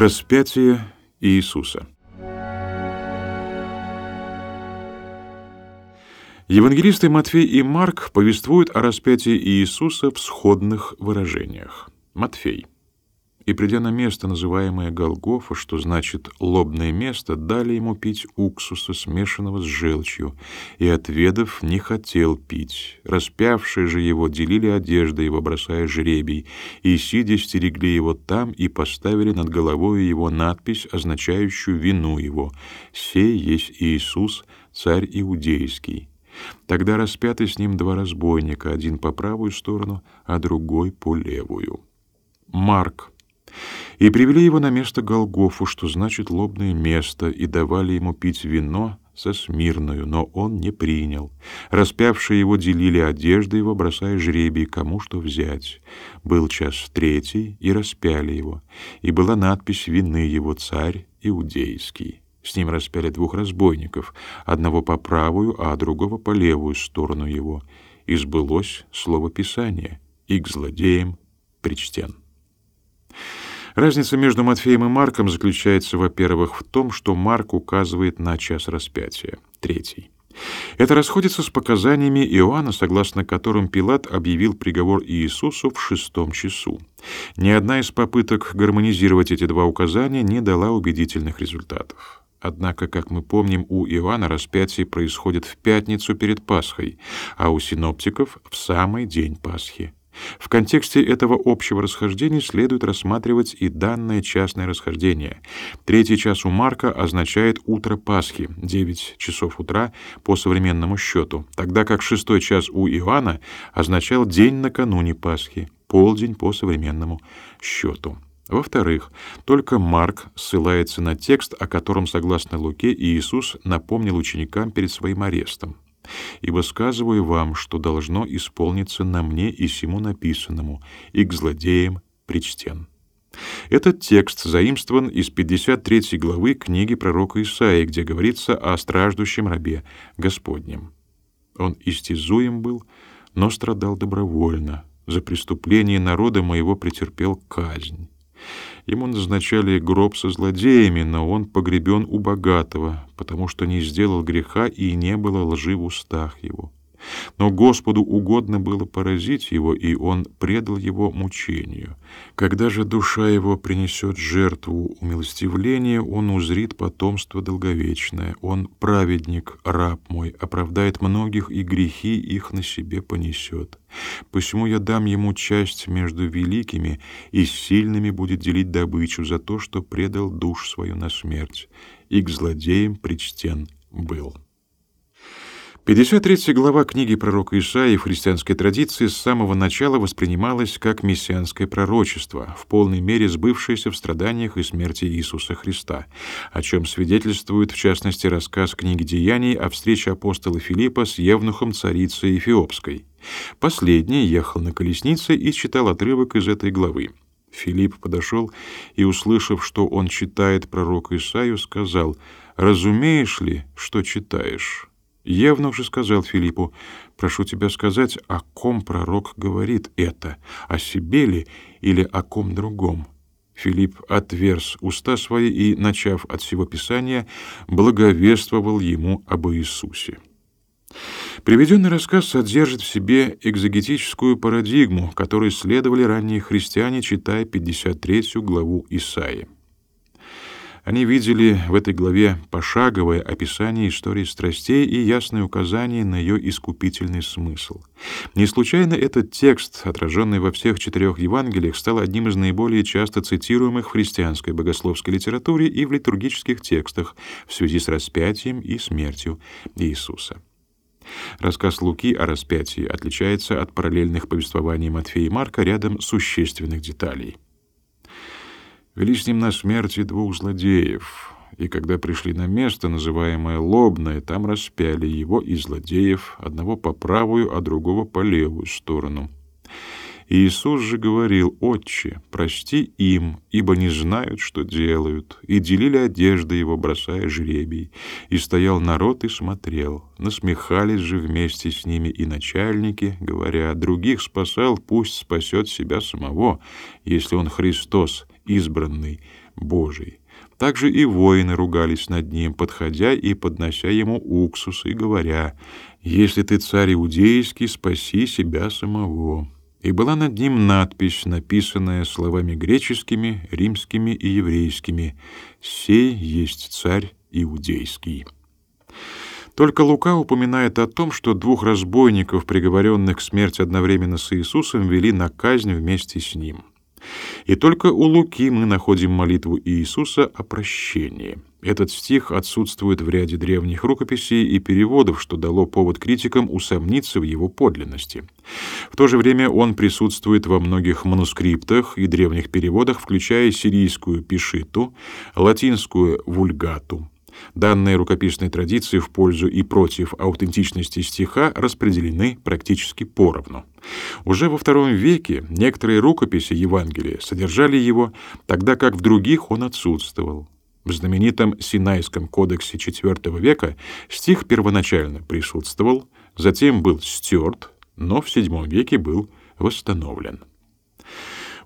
Распятие Иисуса. Евангелисты Матфей и Марк повествуют о распятии Иисуса в сходных выражениях. Матфей – и, придя на место, называемое Голгофа, что значит «лобное место», дали ему пить уксуса, смешанного с желчью, и, отведав, не хотел пить. Распявшие же его делили одежды его, бросая жребий, и, сидя, стерегли его там и поставили над головой его надпись, означающую вину его «Сей есть Иисус, царь иудейский». Тогда распяты с ним два разбойника, один по правую сторону, а другой по левую. Марк и привели его на место Голгофу, что значит лобное место, и давали ему пить вино со смирною, но он не принял. Распявшие его делили одежды его, бросая жребий, кому что взять. Был час третий, и распяли его, и была надпись вины его царь иудейский. С ним распяли двух разбойников, одного по правую, а другого по левую сторону его. И сбылось слово Писания, и к злодеям причтен. Разница между Матфеем и Марком заключается, во-первых, в том, что Марк указывает на час распятия, третий. Это расходится с показаниями Иоанна, согласно которым Пилат объявил приговор Иисусу в шестом часу. Ни одна из попыток гармонизировать эти два указания не дала убедительных результатов. Однако, как мы помним, у Иоанна распятие происходит в пятницу перед Пасхой, а у синоптиков — в самый день Пасхи. В контексте этого общего расхождения следует рассматривать и данное частное расхождение. Третий час у Марка означает утро Пасхи, 9 часов утра по современному счету, тогда как шестой час у Иоанна означал день накануне Пасхи, полдень по современному счету. Во-вторых, только Марк ссылается на текст, о котором, согласно Луке, Иисус напомнил ученикам перед своим арестом. Ибо сказываю вам, что должно исполниться на мне и сему написанному, и к злодеям причтен». Этот текст заимствован из 53 главы книги пророка Исаии, где говорится о страждущем рабе Господнем. Он истязуем был, но страдал добровольно. За преступление народа моего претерпел казнь. Ему назначали гроб со злодеями, но он погребен у богатого, потому что не сделал греха и не было лжи в устах его. Но Господу угодно было поразить его, и он предал его мучению. Когда же душа его принесет жертву умилостивления, он узрит потомство долговечное. Он праведник, раб мой, оправдает многих, и грехи их на себе понесет. Посему я дам ему часть между великими, и сильными будет делить добычу за то, что предал душ свою на смерть, и к злодеям причтен был». 53 глава книги пророка Исаии в христианской традиции с самого начала воспринималась как мессианское пророчество, в полной мере сбывшееся в страданиях и смерти Иисуса Христа, о чем свидетельствует в частности рассказ книги Деяний о встрече апостола Филиппа с евнухом царицы Эфиопской. Последний ехал на колеснице и читал отрывок из этой главы. Филипп подошел и, услышав, что он читает пророка Исаию, сказал: "Разумеешь ли, что читаешь?" Евнух же сказал Филиппу, «Прошу тебя сказать, о ком пророк говорит это, о себе ли или о ком другом?» Филипп отверз уста свои и, начав от всего Писания, благовествовал ему об Иисусе. Приведенный рассказ содержит в себе экзегетическую парадигму, которой следовали ранние христиане, читая 53 главу Исаии. Они видели в этой главе пошаговое описание истории страстей и ясное указание на ее искупительный смысл. Не случайно этот текст, отраженный во всех четырех Евангелиях, стал одним из наиболее часто цитируемых в христианской богословской литературе и в литургических текстах в связи с распятием и смертью Иисуса. Рассказ Луки о распятии отличается от параллельных повествований Матфея и Марка рядом существенных деталей — Вели с ним на смерти двух злодеев, и когда пришли на место, называемое Лобное, там распяли его и злодеев, одного по правую, а другого по левую сторону. Иисус же говорил, «Отче, прости им, ибо не знают, что делают». И делили одежды его, бросая жребий. И стоял народ и смотрел. Насмехались же вместе с ними и начальники, говоря, «Других спасал, пусть спасет себя самого, если он Христос, избранный Божий. Также и воины ругались над ним, подходя и поднося ему уксус и говоря, «Если ты царь иудейский, спаси себя самого». И была над ним надпись, написанная словами греческими, римскими и еврейскими «Сей есть царь иудейский». Только Лука упоминает о том, что двух разбойников, приговоренных к смерти одновременно с Иисусом, вели на казнь вместе с ним. И только у Луки мы находим молитву Иисуса о прощении. Этот стих отсутствует в ряде древних рукописей и переводов, что дало повод критикам усомниться в его подлинности. В то же время он присутствует во многих манускриптах и древних переводах, включая сирийскую пишиту, латинскую вульгату. Данные рукописной традиции в пользу и против аутентичности стиха распределены практически поровну. Уже во II веке некоторые рукописи Евангелия содержали его, тогда как в других он отсутствовал. В знаменитом Синайском кодексе IV века стих первоначально присутствовал, затем был стерт, но в VII веке был восстановлен.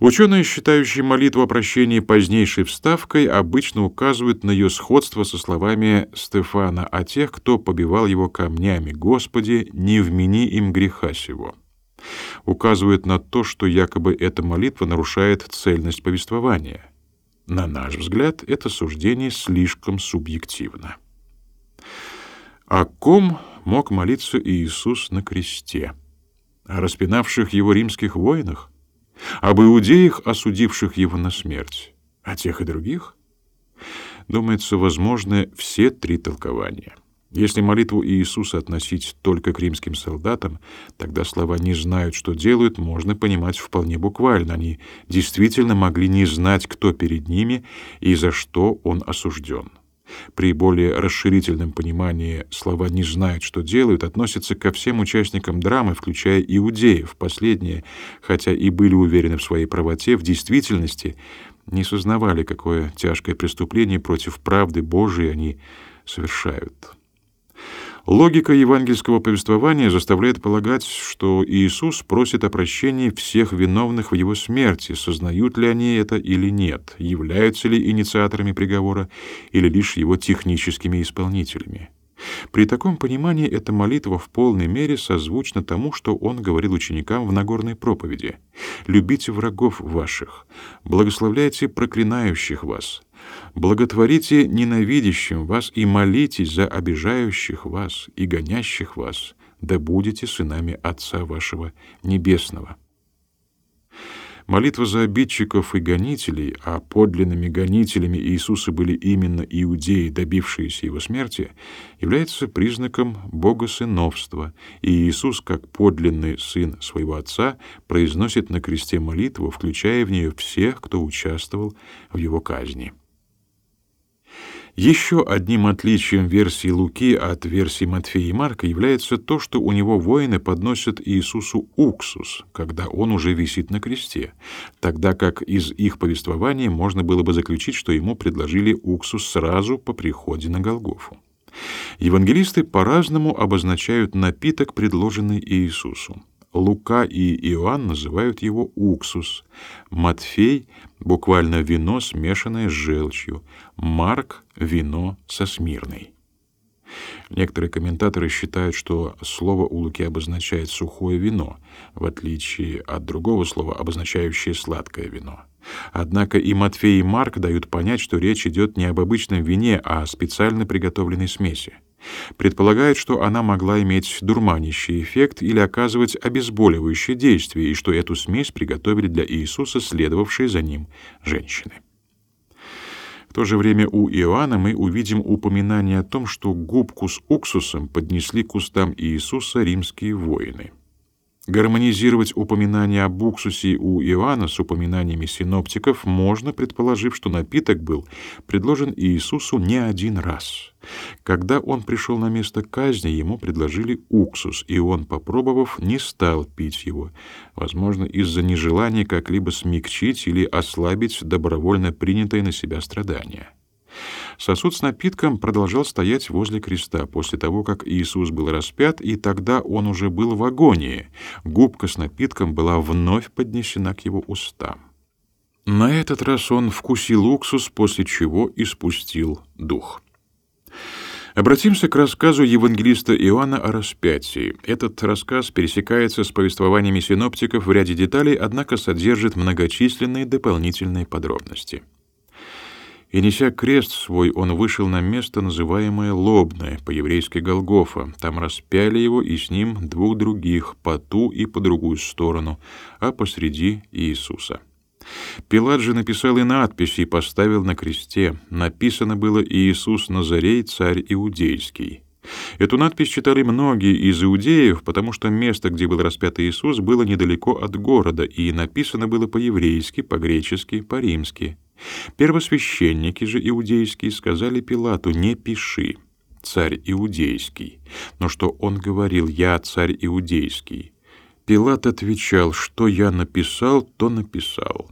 Ученые, считающие молитву о прощении позднейшей вставкой, обычно указывают на ее сходство со словами Стефана о тех, кто побивал его камнями «Господи, не вмени им греха сего». Указывают на то, что якобы эта молитва нарушает цельность повествования. На наш взгляд, это суждение слишком субъективно. О ком мог молиться Иисус на кресте? О распинавших его римских воинах? Об иудеях, осудивших его на смерть, о тех и других? Думается, возможны все три толкования. Если молитву Иисуса относить только к римским солдатам, тогда слова «не знают, что делают» можно понимать вполне буквально. Они действительно могли не знать, кто перед ними и за что он осужден. При более расширительном понимании слова «не знают, что делают» относятся ко всем участникам драмы, включая иудеев. Последние, хотя и были уверены в своей правоте, в действительности не сознавали, какое тяжкое преступление против правды Божией они совершают. Логика евангельского повествования заставляет полагать, что Иисус просит о прощении всех виновных в его смерти, сознают ли они это или нет, являются ли инициаторами приговора или лишь его техническими исполнителями. При таком понимании эта молитва в полной мере созвучна тому, что он говорил ученикам в Нагорной проповеди. «Любите врагов ваших, благословляйте проклинающих вас, Благотворите ненавидящим вас и молитесь за обижающих вас и гонящих вас, да будете сынами Отца вашего Небесного. Молитва за обидчиков и гонителей, а подлинными гонителями Иисуса были именно иудеи, добившиеся его смерти, является признаком богосыновства, и Иисус, как подлинный сын своего Отца, произносит на кресте молитву, включая в нее всех, кто участвовал в его казни. Еще одним отличием версии Луки от версии Матфея и Марка является то, что у него воины подносят Иисусу уксус, когда он уже висит на кресте, тогда как из их повествования можно было бы заключить, что ему предложили уксус сразу по приходе на Голгофу. Евангелисты по-разному обозначают напиток, предложенный Иисусу. Лука и Иоанн называют его уксус, Матфей — буквально вино, смешанное с желчью, Марк — вино со смирной. Некоторые комментаторы считают, что слово у Луки обозначает сухое вино, в отличие от другого слова, обозначающее сладкое вино. Однако и Матфей, и Марк дают понять, что речь идет не об обычном вине, а о специально приготовленной смеси. Предполагают, что она могла иметь дурманящий эффект или оказывать обезболивающее действие, и что эту смесь приготовили для Иисуса следовавшие за ним женщины. В то же время у Иоанна мы увидим упоминание о том, что губку с уксусом поднесли к устам Иисуса римские воины. Гармонизировать упоминание об уксусе у Иоанна с упоминаниями синоптиков можно, предположив, что напиток был предложен Иисусу не один раз. Когда он пришел на место казни, ему предложили уксус, и он, попробовав, не стал пить его, возможно, из-за нежелания как-либо смягчить или ослабить добровольно принятое на себя страдание. Сосуд с напитком продолжал стоять возле креста после того, как Иисус был распят, и тогда он уже был в агонии. Губка с напитком была вновь поднесена к его устам. На этот раз он вкусил уксус, после чего испустил дух. Обратимся к рассказу евангелиста Иоанна о распятии. Этот рассказ пересекается с повествованиями синоптиков в ряде деталей, однако содержит многочисленные дополнительные подробности. И неся крест свой, он вышел на место, называемое Лобное, по-еврейски Голгофа. Там распяли его и с ним двух других, по ту и по другую сторону, а посреди Иисуса. Пилат же написал и надписи и поставил на кресте. Написано было «Иисус Назарей, царь иудейский». Эту надпись читали многие из иудеев, потому что место, где был распят Иисус, было недалеко от города, и написано было по-еврейски, по-гречески, по-римски. Первосвященники же иудейские сказали Пилату «Не пиши, царь иудейский». Но что он говорил «Я царь иудейский». Пилат отвечал «Что я написал, то написал».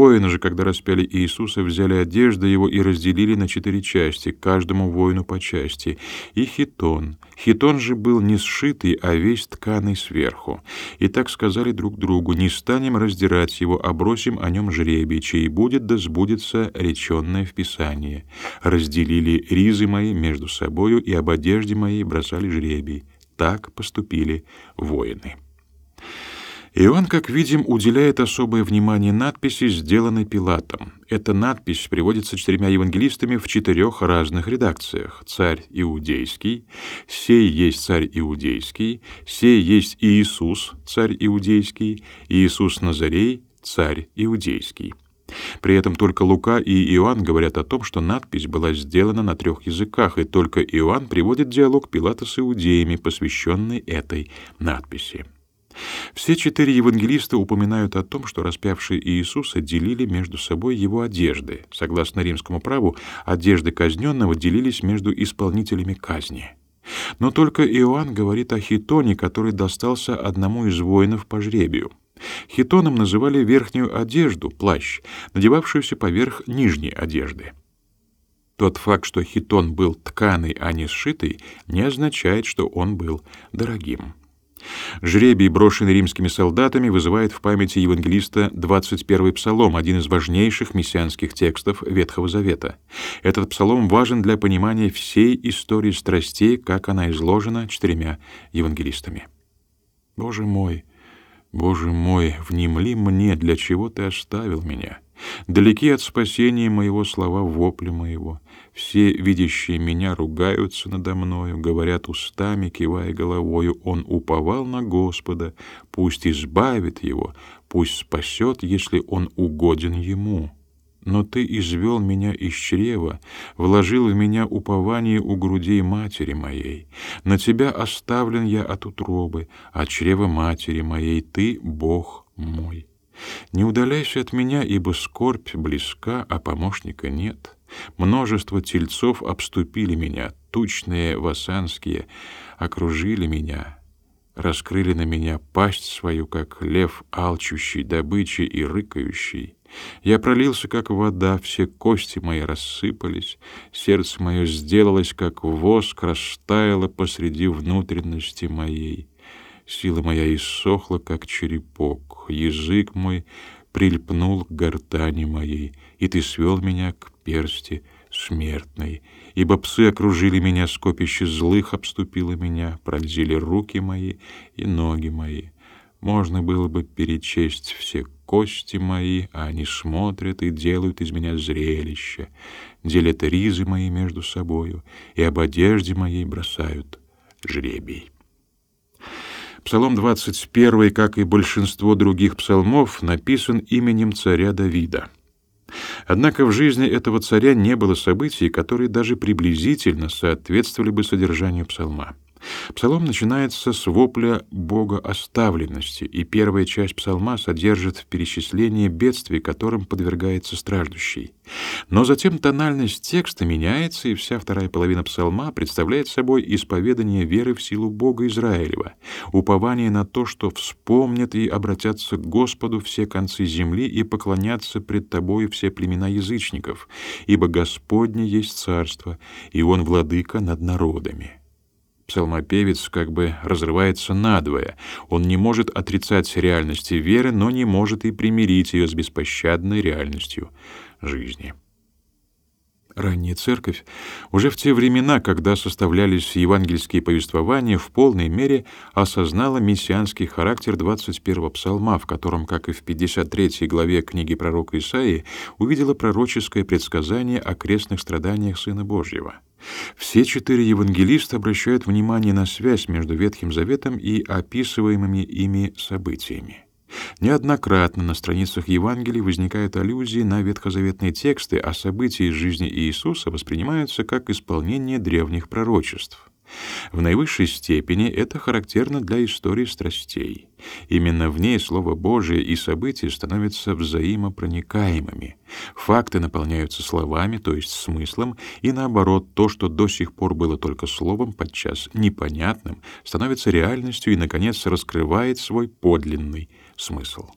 Воины же, когда распяли Иисуса, взяли одежды его и разделили на четыре части, каждому воину по части, и хитон. Хитон же был не сшитый, а весь тканый сверху. И так сказали друг другу, не станем раздирать его, а бросим о нем жребий, чей будет да сбудется реченное в Писании. Разделили ризы мои между собою, и об одежде моей бросали жребий. Так поступили воины. Иоанн, как видим, уделяет особое внимание надписи, сделанной Пилатом. Эта надпись приводится четырьмя евангелистами в четырех разных редакциях. «Царь Иудейский», «Сей есть царь Иудейский», «Сей есть Иисус, царь Иудейский», «Иисус Назарей, царь Иудейский». При этом только Лука и Иоанн говорят о том, что надпись была сделана на трех языках, и только Иоанн приводит диалог Пилата с иудеями, посвященный этой надписи. Все четыре евангелиста упоминают о том, что распявшие Иисуса делили между собой его одежды. Согласно римскому праву, одежды казненного делились между исполнителями казни. Но только Иоанн говорит о хитоне, который достался одному из воинов по жребию. Хитоном называли верхнюю одежду, плащ, надевавшуюся поверх нижней одежды. Тот факт, что хитон был тканый, а не сшитый, не означает, что он был дорогим. Жребий, брошенный римскими солдатами, вызывает в памяти евангелиста 21-й псалом, один из важнейших мессианских текстов Ветхого Завета. Этот псалом важен для понимания всей истории страстей, как она изложена четырьмя евангелистами. «Боже мой, Боже мой, внемли мне, для чего Ты оставил меня?» Далеки от спасения моего слова вопли моего. Все видящие меня ругаются надо мною, говорят устами, кивая головою. Он уповал на Господа, пусть избавит его, пусть спасет, если он угоден ему. Но ты извел меня из чрева, вложил в меня упование у грудей матери моей. На тебя оставлен я от утробы, от чрева матери моей ты Бог мой. Не удаляйся от меня, ибо скорбь близка, а помощника нет. Множество тельцов обступили меня, тучные васанские окружили меня, раскрыли на меня пасть свою, как лев алчущий добычи и рыкающий. Я пролился, как вода, все кости мои рассыпались, сердце мое сделалось, как воск, растаяло посреди внутренности моей. Сила моя иссохла, как черепок, язык мой прильпнул к гортани моей, и ты свел меня к персти смертной. Ибо псы окружили меня, скопище злых обступило меня, пронзили руки мои и ноги мои. Можно было бы перечесть все кости мои, а они смотрят и делают из меня зрелище, делят ризы мои между собою и об одежде моей бросают жребий. Псалом 21, как и большинство других псалмов, написан именем царя Давида. Однако в жизни этого царя не было событий, которые даже приблизительно соответствовали бы содержанию псалма. Псалом начинается с вопля Бога оставленности, и первая часть псалма содержит перечисление бедствий, которым подвергается страждущий. Но затем тональность текста меняется, и вся вторая половина псалма представляет собой исповедание веры в силу Бога Израилева, упование на то, что вспомнят и обратятся к Господу все концы земли и поклонятся пред Тобою все племена язычников, ибо Господне есть царство, и Он владыка над народами. Псалмопевец как бы разрывается надвое. Он не может отрицать реальности веры, но не может и примирить ее с беспощадной реальностью жизни. Ранняя церковь уже в те времена, когда составлялись евангельские повествования, в полной мере осознала мессианский характер 21-го псалма, в котором, как и в 53 главе книги пророка Исаии, увидела пророческое предсказание о крестных страданиях Сына Божьего. Все четыре евангелиста обращают внимание на связь между Ветхим Заветом и описываемыми ими событиями. Неоднократно на страницах Евангелий возникают аллюзии на ветхозаветные тексты, а события из жизни Иисуса воспринимаются как исполнение древних пророчеств. В наивысшей степени это характерно для истории страстей. Именно в ней Слово Божие и события становятся взаимопроникаемыми. Факты наполняются словами, то есть смыслом, и наоборот, то, что до сих пор было только словом, подчас непонятным, становится реальностью и, наконец, раскрывает свой подлинный смысл.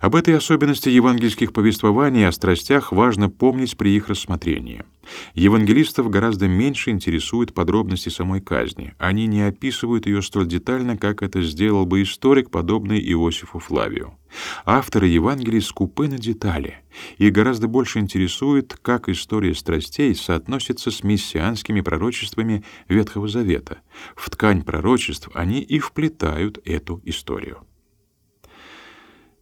Об этой особенности евангельских повествований о страстях важно помнить при их рассмотрении. Евангелистов гораздо меньше интересуют подробности самой казни. Они не описывают ее столь детально, как это сделал бы историк, подобный Иосифу Флавию. Авторы Евангелий скупы на детали. и гораздо больше интересует, как история страстей соотносится с мессианскими пророчествами Ветхого Завета. В ткань пророчеств они и вплетают эту историю.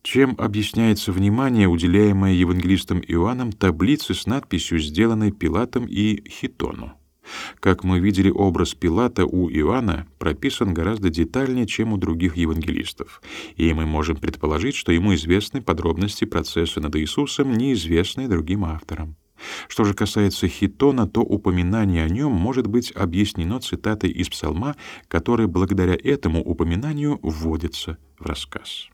Чем объясняется внимание, уделяемое евангелистом Иоанном таблице с надписью, сделанной Пилатом и Хитону? Как мы видели, образ Пилата у Иоанна прописан гораздо детальнее, чем у других евангелистов, и мы можем предположить, что ему известны подробности процесса над Иисусом, неизвестные другим авторам. Что же касается Хитона, то упоминание о нем может быть объяснено цитатой из Псалма, которая благодаря этому упоминанию вводится в рассказ.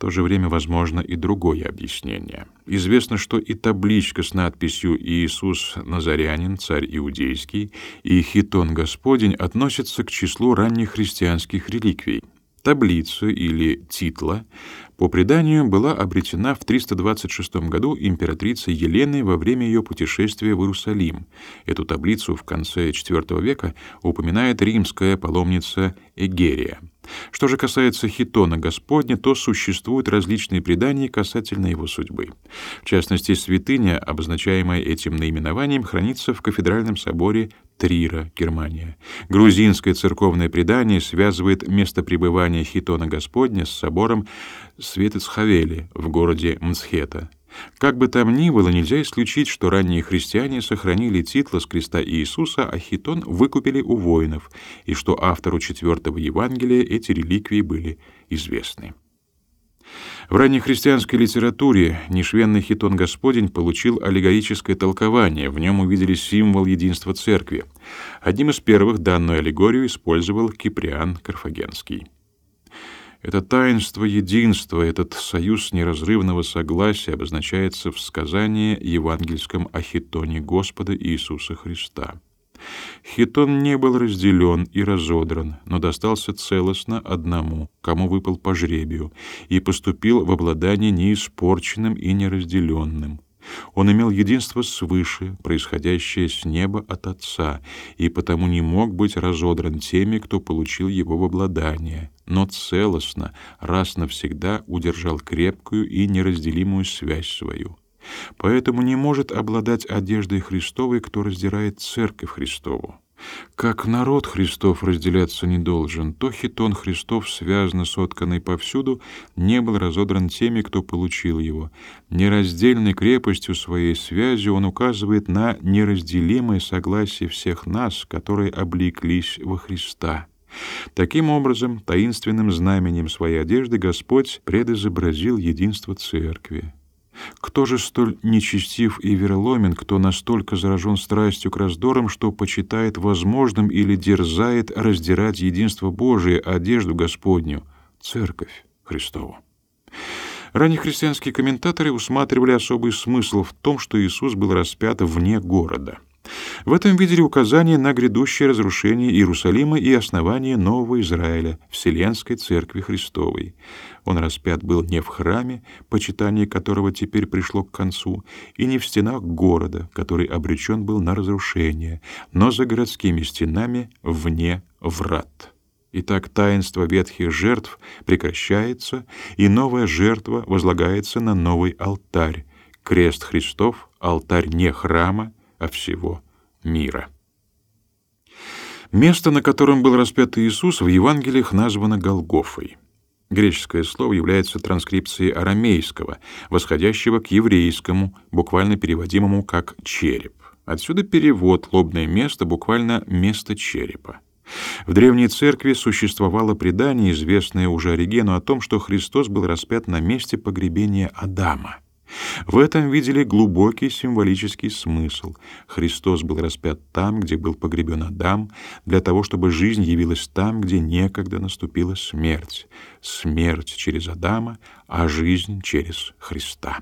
В то же время возможно и другое объяснение. Известно, что и табличка с надписью «Иисус Назарянин, царь иудейский» и «Хитон Господень» относятся к числу ранних христианских реликвий. Таблица или титла по преданию была обретена в 326 году императрицей Еленой во время ее путешествия в Иерусалим. Эту таблицу в конце IV века упоминает римская паломница Эгерия. Что же касается хитона Господня, то существуют различные предания касательно его судьбы. В частности, святыня, обозначаемая этим наименованием, хранится в кафедральном соборе Трира, Германия. Грузинское церковное предание связывает место пребывания хитона Господня с собором Светецхавели в городе Мцхета. Как бы там ни было, нельзя исключить, что ранние христиане сохранили титлы с креста Иисуса, а хитон выкупили у воинов, и что автору четвертого Евангелия эти реликвии были известны. В раннехристианской литературе нешвенный хитон Господень получил аллегорическое толкование, в нем увидели символ единства церкви. Одним из первых данную аллегорию использовал Киприан Карфагенский. Это таинство единства, этот союз неразрывного согласия обозначается в сказании евангельском о хитоне Господа Иисуса Христа. Хитон не был разделен и разодран, но достался целостно одному, кому выпал по жребию, и поступил в обладание неиспорченным и неразделенным. Он имел единство свыше, происходящее с неба от Отца, и потому не мог быть разодран теми, кто получил его в обладание, но целостно, раз навсегда удержал крепкую и неразделимую связь свою. Поэтому не может обладать одеждой Христовой, кто раздирает церковь Христову. Как народ Христов разделяться не должен, то хитон Христов, связно сотканный повсюду, не был разодран теми, кто получил его. Нераздельной крепостью своей связи он указывает на неразделимое согласие всех нас, которые облеклись во Христа. Таким образом, таинственным знаменем своей одежды Господь предизобразил единство церкви. Кто же столь нечестив и вероломен, кто настолько заражен страстью к раздорам, что почитает возможным или дерзает раздирать единство Божие, одежду Господню, церковь Христову? Ранние христианские комментаторы усматривали особый смысл в том, что Иисус был распят вне города. В этом видели указание на грядущее разрушение Иерусалима и основание нового Израиля, Вселенской Церкви Христовой. Он распят был не в храме, почитание которого теперь пришло к концу, и не в стенах города, который обречен был на разрушение, но за городскими стенами вне врат. Итак, таинство ветхих жертв прекращается, и новая жертва возлагается на новый алтарь. Крест Христов — алтарь не храма, а всего мира. Место, на котором был распят Иисус, в Евангелиях названо Голгофой. Греческое слово является транскрипцией арамейского, восходящего к еврейскому, буквально переводимому как «череп». Отсюда перевод «лобное место» буквально «место черепа». В древней церкви существовало предание, известное уже Оригену, о том, что Христос был распят на месте погребения Адама — в этом видели глубокий символический смысл. Христос был распят там, где был погребен Адам, для того, чтобы жизнь явилась там, где некогда наступила смерть. Смерть через Адама, а жизнь через Христа.